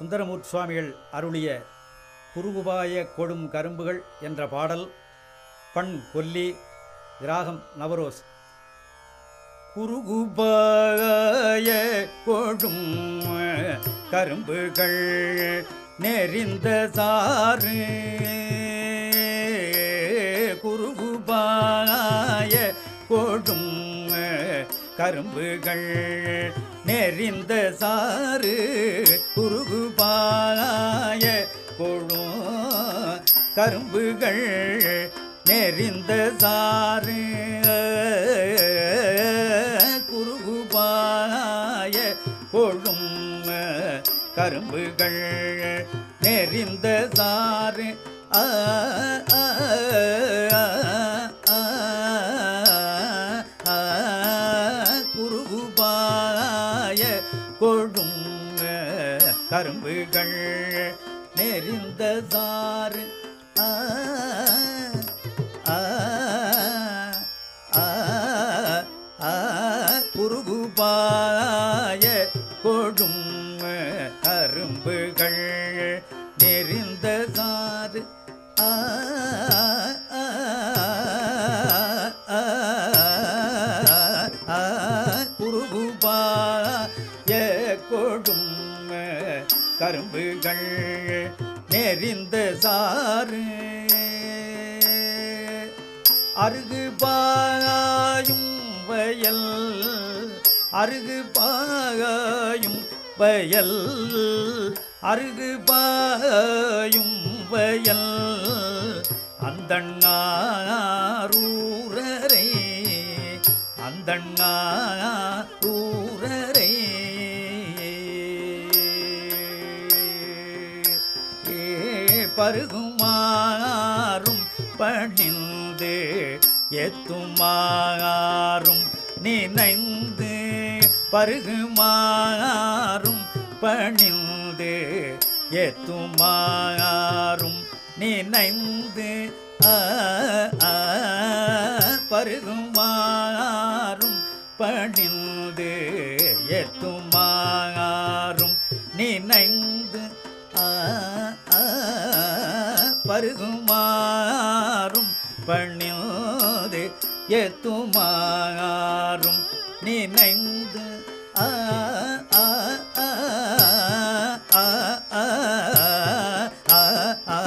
சுந்தரமூர்த்தி சுவாமிகள் அருளிய குருகுபாய கொடும் கரும்புகள் என்ற பாடல் பண் கொல்லி கிராகம் நவரோஸ். குருகுபாய கொடும் கரும்புகள் நெறிந்த சாறு. குருகுபாய கொடும் கரும்புகள் நெறிந்த சாறு குறுகுபாய கொழும் கரும்புகள் நெறிந்த சாறு குறுகுபாய கொழும் கரும்புகள் நெறிந்த சாறு. ஆ, காய கொழும் கரும்புகள் நெறிந்த சாறு. குறுகுபாய கொழும் கரும்புகள் நெறிந்த சாறு. ஆ குருகுபா கொடும் கரும்புகள் நெறிந்த சாறு. அருகு பாயும் வயல் அருகு பாயும் வயல் அருகு பாயும் வயல். அந்தண்ணாரூரரை அந்தண்ணாரூரரை. பருகுமாறும் பணிந்து எத்துமாறும் நினைந்து பருகுமாறும் பணிந்து எத்துமாறும் நினைந்து பருகுமாறும் பணிந்து எத்தும் பருகுமாறும் பணிந்து எத்துமாறும் நினைந்து. ஆ, ஆ, ஆ, ஆ, ஆ,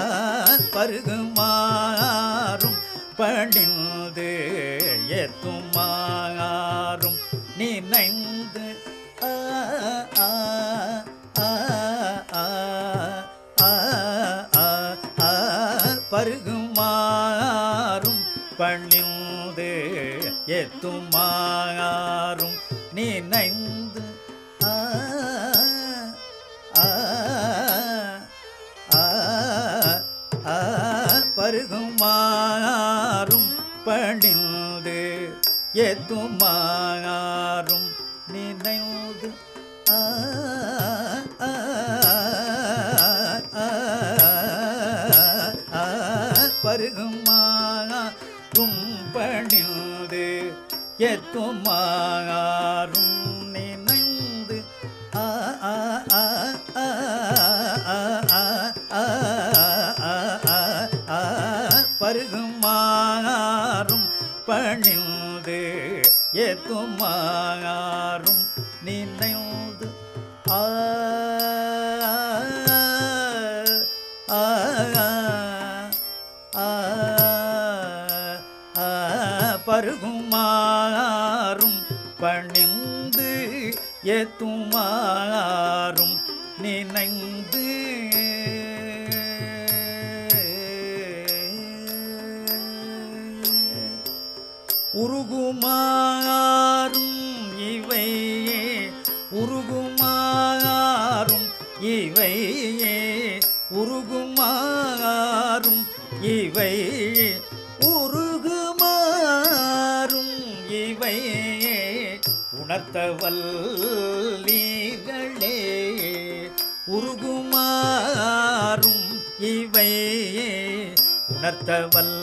பருகுமாறும் பணிந்து எத்துமாறும் நினைந்து. பருகுமாறும் பணிந்து எத்துமாறும் நினைந்து ஆ, பருகுமாறும் பணிந்து எத்துமாறும் நினைந்து ஆ, வருகுமாறும் பணிந்து எத்துமாறும் நினைந்து ஆ ஆ ஆ ஆ பருகுமாறும் பணிந்து எத்துமாறும் நினைந்து ஆ பருகுமாறும் பணிந்து ஏத்துமாறும் நினைந்து உருகுமாறும் இவையே உருகுமாறும் இவையே உருகுமாறும் இவையே. உணர்த்தவல் நீர்களே உருகுமாறும் இவை உணர்த்தவல்